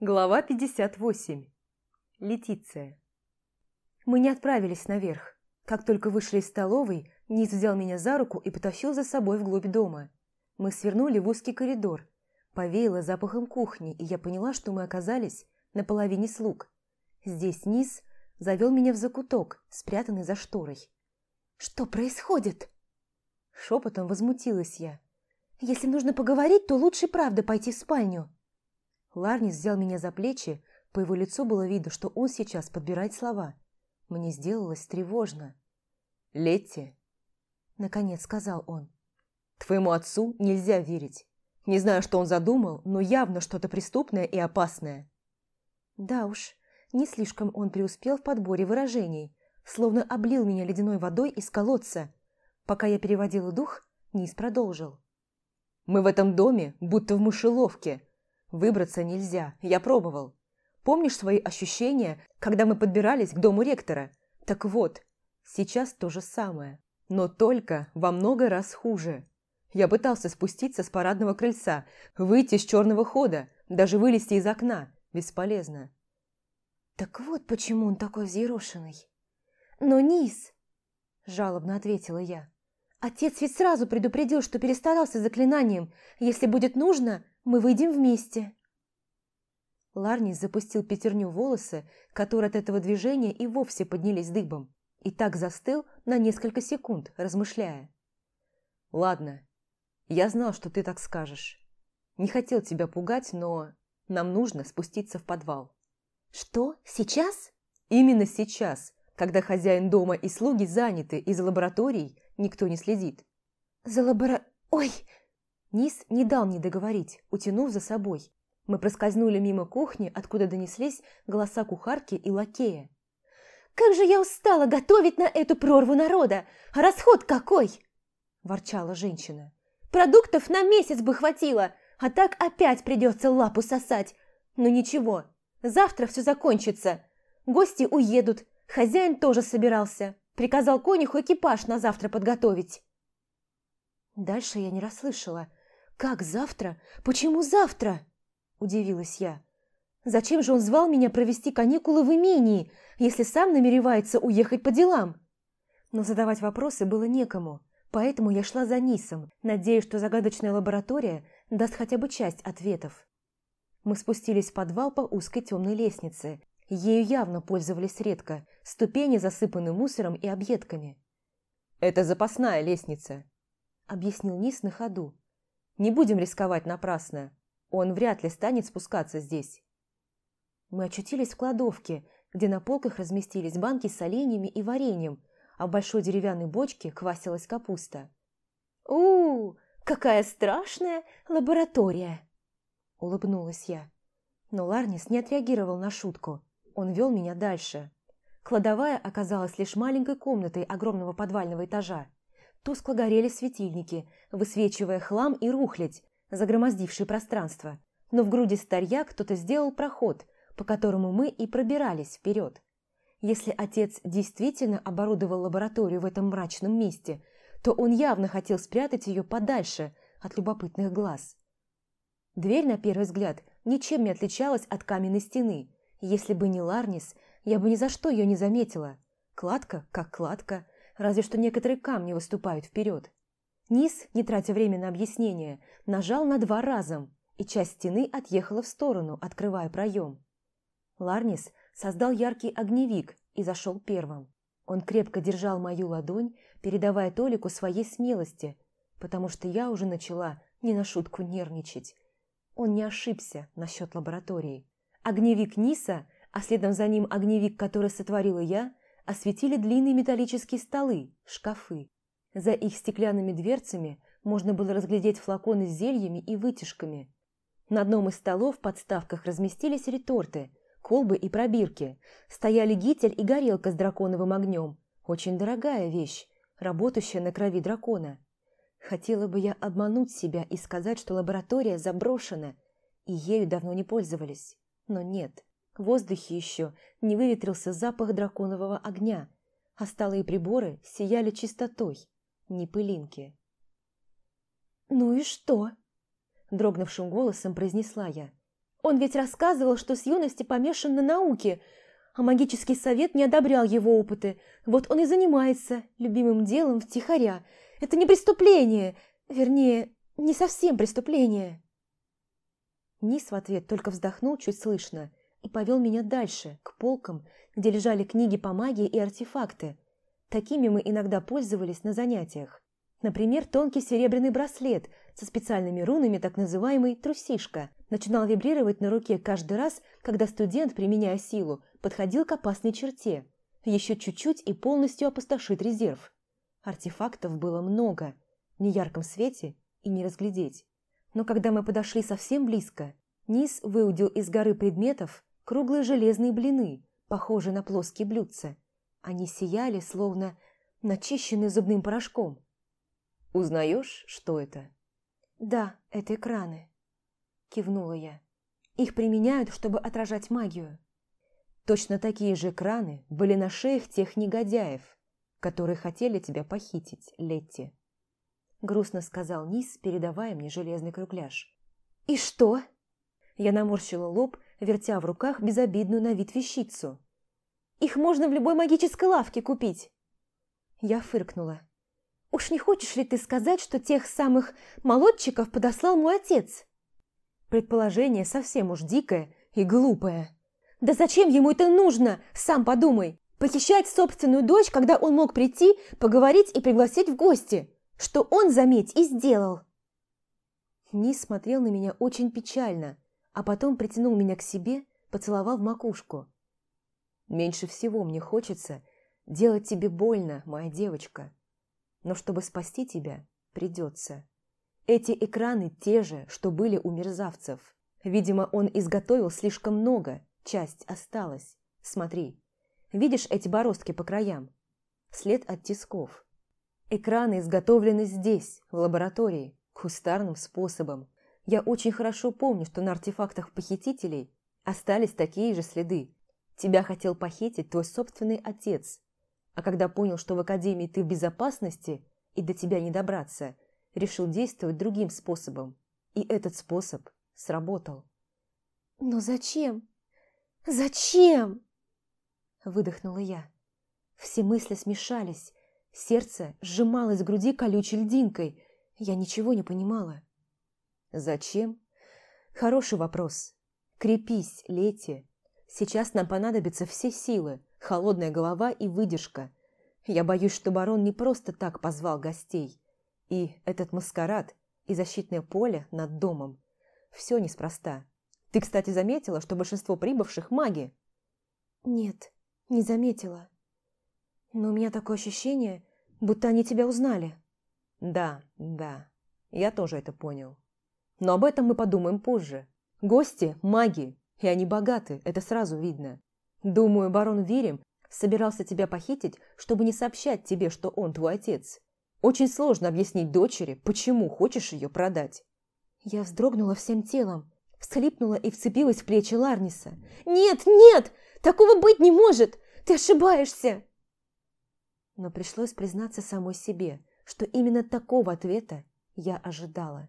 Глава 58. Летиция. Мы не отправились наверх. Как только вышли из столовой, Низ взял меня за руку и потащил за собой вглубь дома. Мы свернули в узкий коридор. Повеяло запахом кухни, и я поняла, что мы оказались на половине слуг. Здесь Низ завел меня в закуток, спрятанный за шторой. «Что происходит?» Шепотом возмутилась я. «Если нужно поговорить, то лучше правда пойти в спальню». Ларнис взял меня за плечи, по его лицу было видно, что он сейчас подбирает слова. Мне сделалось тревожно. «Летти», — наконец сказал он, — «твоему отцу нельзя верить. Не знаю, что он задумал, но явно что-то преступное и опасное». Да уж, не слишком он преуспел в подборе выражений, словно облил меня ледяной водой из колодца. Пока я переводила дух, Низ продолжил. «Мы в этом доме, будто в мышеловке, Выбраться нельзя, я пробовал. Помнишь свои ощущения, когда мы подбирались к дому ректора? Так вот, сейчас то же самое, но только во много раз хуже. Я пытался спуститься с парадного крыльца, выйти с черного хода, даже вылезти из окна. Бесполезно. Так вот почему он такой взъерошенный. Но низ, жалобно ответила я. Отец ведь сразу предупредил, что перестарался заклинанием. Если будет нужно, мы выйдем вместе». Ларнис запустил пятерню волосы, которые от этого движения и вовсе поднялись дыбом, и так застыл на несколько секунд, размышляя. «Ладно, я знал, что ты так скажешь. Не хотел тебя пугать, но нам нужно спуститься в подвал». «Что? Сейчас?» «Именно сейчас, когда хозяин дома и слуги заняты, и за лабораторией никто не следит». «За лабора... Ой!» Низ не дал мне договорить, утянув за собой. Мы проскользнули мимо кухни, откуда донеслись голоса кухарки и лакея. «Как же я устала готовить на эту прорву народа! А расход какой!» – ворчала женщина. «Продуктов на месяц бы хватило, а так опять придется лапу сосать. Но ничего, завтра все закончится. Гости уедут, хозяин тоже собирался. Приказал конюху экипаж на завтра подготовить». Дальше я не расслышала – «Как завтра? Почему завтра?» – удивилась я. «Зачем же он звал меня провести каникулы в имении, если сам намеревается уехать по делам?» Но задавать вопросы было некому, поэтому я шла за Нисом, надеясь, что загадочная лаборатория даст хотя бы часть ответов. Мы спустились в подвал по узкой темной лестнице. Ею явно пользовались редко, ступени засыпаны мусором и объедками. «Это запасная лестница», – объяснил Нис на ходу. Не будем рисковать напрасно. Он вряд ли станет спускаться здесь. Мы очутились в кладовке, где на полках разместились банки с оленями и вареньем, а в большой деревянной бочке квасилась капуста. у, -у, какая страшная лаборатория!» – улыбнулась я. Но Ларнис не отреагировал на шутку. Он вел меня дальше. Кладовая оказалась лишь маленькой комнатой огромного подвального этажа. Тускло горели светильники, высвечивая хлам и рухлядь, загромоздивший пространство. Но в груди старья кто-то сделал проход, по которому мы и пробирались вперед. Если отец действительно оборудовал лабораторию в этом мрачном месте, то он явно хотел спрятать ее подальше от любопытных глаз. Дверь, на первый взгляд, ничем не отличалась от каменной стены. Если бы не Ларнис, я бы ни за что ее не заметила. Кладка как кладка – разве что некоторые камни выступают вперед. Низ, не тратя время на объяснение, нажал на два разом, и часть стены отъехала в сторону, открывая проем. Ларнис создал яркий огневик и зашел первым. Он крепко держал мою ладонь, передавая Толику своей смелости, потому что я уже начала не на шутку нервничать. Он не ошибся насчет лаборатории. Огневик Ниса, а следом за ним огневик, который сотворила я, осветили длинные металлические столы, шкафы. За их стеклянными дверцами можно было разглядеть флаконы с зельями и вытяжками. На одном из столов в подставках разместились реторты, колбы и пробирки. Стояли гитель и горелка с драконовым огнем. Очень дорогая вещь, работающая на крови дракона. Хотела бы я обмануть себя и сказать, что лаборатория заброшена, и ею давно не пользовались. Но нет. В воздухе еще не выветрился запах драконового огня, а столы и приборы сияли чистотой, не пылинки. «Ну и что?» – дрогнувшим голосом произнесла я. Он ведь рассказывал, что с юности помешан на науке, а магический совет не одобрял его опыты. Вот он и занимается любимым делом втихаря. Это не преступление, вернее, не совсем преступление. Низ в ответ только вздохнул чуть слышно и повел меня дальше, к полкам, где лежали книги по магии и артефакты. Такими мы иногда пользовались на занятиях. Например, тонкий серебряный браслет со специальными рунами, так называемый «трусишка», начинал вибрировать на руке каждый раз, когда студент, применяя силу, подходил к опасной черте. Еще чуть-чуть и полностью опустошит резерв. Артефактов было много, в неярком свете и не разглядеть. Но когда мы подошли совсем близко, Низ выудил из горы предметов круглые железные блины, похожие на плоские блюдца. Они сияли, словно начищенные зубным порошком. «Узнаешь, что это?» «Да, это экраны», – кивнула я. «Их применяют, чтобы отражать магию». Точно такие же экраны были на шеях тех негодяев, которые хотели тебя похитить, Летти. Грустно сказал Низ, передавая мне железный кругляш. «И что?» Я наморщила лоб, вертя в руках безобидную на вид вещицу. «Их можно в любой магической лавке купить!» Я фыркнула. «Уж не хочешь ли ты сказать, что тех самых молодчиков подослал мой отец?» Предположение совсем уж дикое и глупое. «Да зачем ему это нужно? Сам подумай! Похищать собственную дочь, когда он мог прийти, поговорить и пригласить в гости!» что он, заметь, и сделал. Низ смотрел на меня очень печально, а потом притянул меня к себе, поцеловал в макушку. «Меньше всего мне хочется делать тебе больно, моя девочка. Но чтобы спасти тебя, придется. Эти экраны те же, что были у мерзавцев. Видимо, он изготовил слишком много, часть осталась. Смотри, видишь эти бороздки по краям? След от тисков. Экраны изготовлены здесь, в лаборатории, кустарным способом. Я очень хорошо помню, что на артефактах похитителей остались такие же следы. Тебя хотел похитить твой собственный отец. А когда понял, что в академии ты в безопасности и до тебя не добраться, решил действовать другим способом. И этот способ сработал. «Но зачем? Зачем?» Выдохнула я. Все мысли смешались, Сердце сжималось в груди колючей льдинкой. Я ничего не понимала. Зачем? Хороший вопрос. Крепись, Лети. Сейчас нам понадобятся все силы, холодная голова и выдержка. Я боюсь, что барон не просто так позвал гостей. И этот маскарад, и защитное поле над домом. Все неспроста. Ты, кстати, заметила, что большинство прибывших маги? Нет, не заметила. Но у меня такое ощущение, будто они тебя узнали. Да, да, я тоже это понял. Но об этом мы подумаем позже. Гости – маги, и они богаты, это сразу видно. Думаю, барон Вирим собирался тебя похитить, чтобы не сообщать тебе, что он твой отец. Очень сложно объяснить дочери, почему хочешь ее продать. Я вздрогнула всем телом, всхлипнула и вцепилась в плечи Ларниса. «Нет, нет! Такого быть не может! Ты ошибаешься!» но пришлось признаться самой себе, что именно такого ответа я ожидала.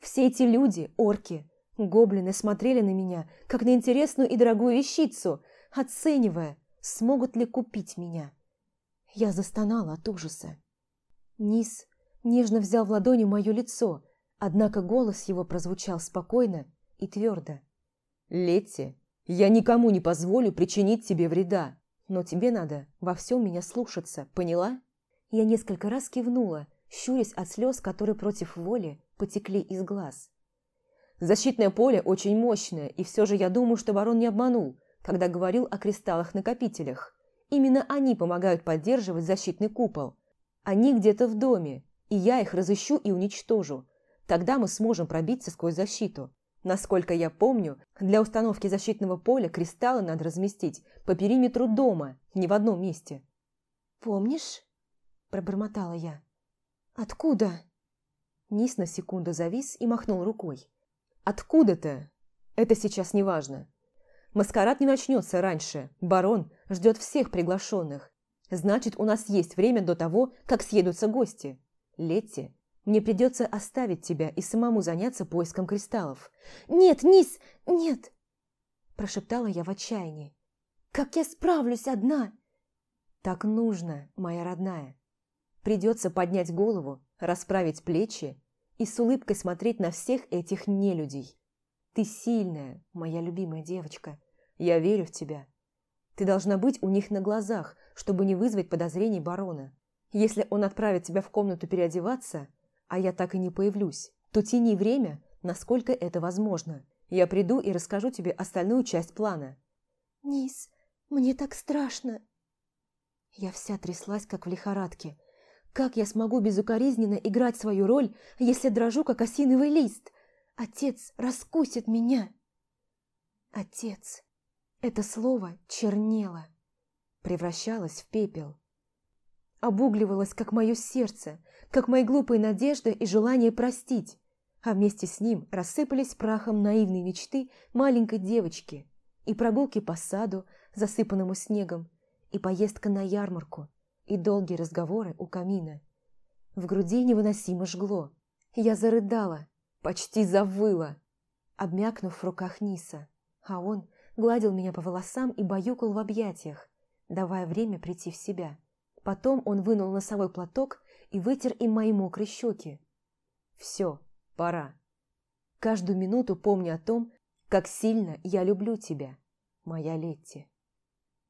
Все эти люди, орки, гоблины смотрели на меня, как на интересную и дорогую вещицу, оценивая, смогут ли купить меня. Я застонала от ужаса. Низ нежно взял в ладони мое лицо, однако голос его прозвучал спокойно и твердо. «Летти, я никому не позволю причинить тебе вреда. Но тебе надо во всем меня слушаться, поняла?» Я несколько раз кивнула, щурясь от слез, которые против воли потекли из глаз. «Защитное поле очень мощное, и все же я думаю, что барон не обманул, когда говорил о кристаллах-накопителях. Именно они помогают поддерживать защитный купол. Они где-то в доме, и я их разыщу и уничтожу. Тогда мы сможем пробиться сквозь защиту. Насколько я помню, для установки защитного поля кристаллы надо разместить по периметру дома, не в одном месте. «Помнишь?» – пробормотала я. «Откуда?» Низ на секунду завис и махнул рукой. «Откуда-то? Это сейчас не важно. Маскарад не начнется раньше. Барон ждет всех приглашенных. Значит, у нас есть время до того, как съедутся гости. Летти, Мне придется оставить тебя и самому заняться поиском кристаллов. «Нет, Низ, нет!» Прошептала я в отчаянии. «Как я справлюсь одна?» «Так нужно, моя родная. Придется поднять голову, расправить плечи и с улыбкой смотреть на всех этих нелюдей. Ты сильная, моя любимая девочка. Я верю в тебя. Ты должна быть у них на глазах, чтобы не вызвать подозрений барона. Если он отправит тебя в комнату переодеваться, а я так и не появлюсь, то тяни время, насколько это возможно. Я приду и расскажу тебе остальную часть плана. Низ, мне так страшно. Я вся тряслась, как в лихорадке. Как я смогу безукоризненно играть свою роль, если дрожу, как осиновый лист? Отец раскусит меня. Отец. Это слово чернело, превращалось в пепел. Обугливалось, как мое сердце, как мои глупые надежды и желание простить, а вместе с ним рассыпались прахом наивные мечты маленькой девочки и прогулки по саду, засыпанному снегом, и поездка на ярмарку, и долгие разговоры у камина. В груди невыносимо жгло. Я зарыдала, почти завыла, обмякнув в руках Ниса, а он гладил меня по волосам и баюкал в объятиях, давая время прийти в себя. Потом он вынул носовой платок и вытер им мои мокрые щеки. «Все, пора. Каждую минуту помни о том, как сильно я люблю тебя, моя Летти».